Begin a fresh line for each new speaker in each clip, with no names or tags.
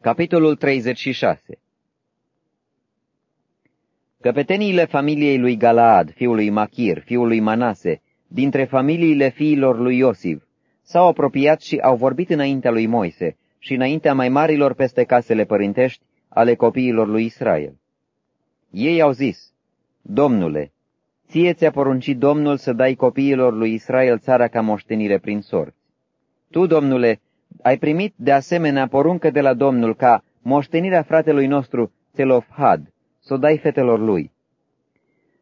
Capitolul 36 Căpeteniile familiei lui Galaad, fiul lui Machir, fiul lui Manase, dintre familiile fiilor lui Iosif, s-au apropiat și au vorbit înaintea lui Moise și înaintea mai marilor peste casele părintești ale copiilor lui Israel. Ei au zis, Domnule, ție ți-a poruncit Domnul să dai copiilor lui Israel țara ca moștenire prin sorți. Tu, Domnule, ai primit de asemenea poruncă de la Domnul ca moștenirea fratelui nostru Telofhad, să o dai fetelor lui.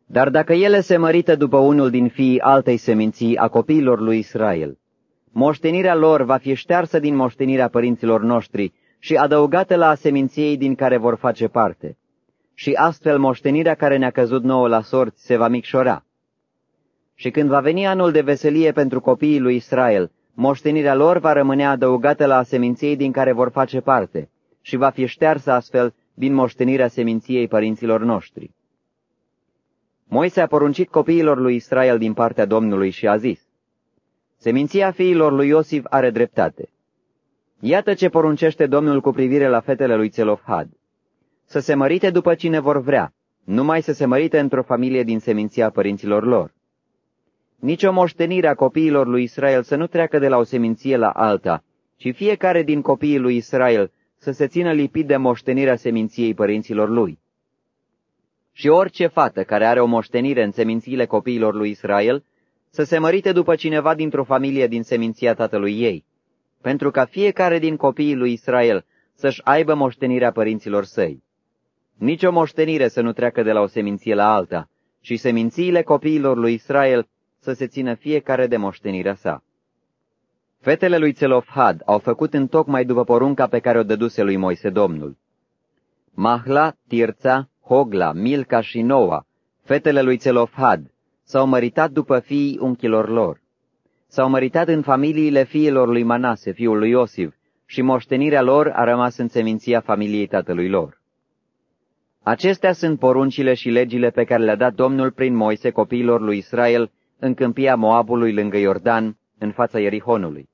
Dar dacă ele se mărită după unul din fiii altei seminții a copiilor lui Israel, moștenirea lor va fi ștearsă din moștenirea părinților noștri și adăugată la seminției din care vor face parte. Și astfel moștenirea care ne-a căzut nouă la sorți se va micșora. Și când va veni anul de veselie pentru copiii lui Israel, moștenirea lor va rămâne adăugată la seminției din care vor face parte și va fi ștearsă astfel din moștenirea seminției părinților noștri. Moise a poruncit copiilor lui Israel din partea Domnului și a zis, Seminția fiilor lui Iosif are dreptate. Iată ce poruncește Domnul cu privire la fetele lui Țelofhad. Să se mărite după cine vor vrea, numai să se mărite într-o familie din seminția părinților lor. Nici o moștenire a copiilor lui Israel să nu treacă de la o seminție la alta, ci fiecare din copiii lui Israel să se țină lipit de moștenirea seminției părinților lui. Și orice fată care are o moștenire în semințiile copiilor lui Israel, să se mărite după cineva dintr-o familie din seminția tatălui ei, pentru ca fiecare din copiii lui Israel să-și aibă moștenirea părinților săi. Nici o moștenire să nu treacă de la o seminție la alta, și semințiile copiilor lui Israel să se țină fiecare de moștenirea sa. Fetele lui Țelofhad au făcut în tocmai după porunca pe care o dăduse lui Moise Domnul. Mahla, Tirța, Hogla, Milca și Noa, fetele lui Țelofhad, s-au măritat după fiii unchilor lor. S-au măritat în familiile fiilor lui Manase, fiul lui Iosif, și moștenirea lor a rămas în seminția familiei tatălui lor. Acestea sunt poruncile și legile pe care le-a dat Domnul prin Moise copiilor lui Israel în câmpia Moabului lângă Iordan, în fața Ierihonului.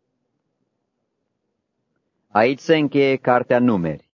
Aici se încheie cartea numeri.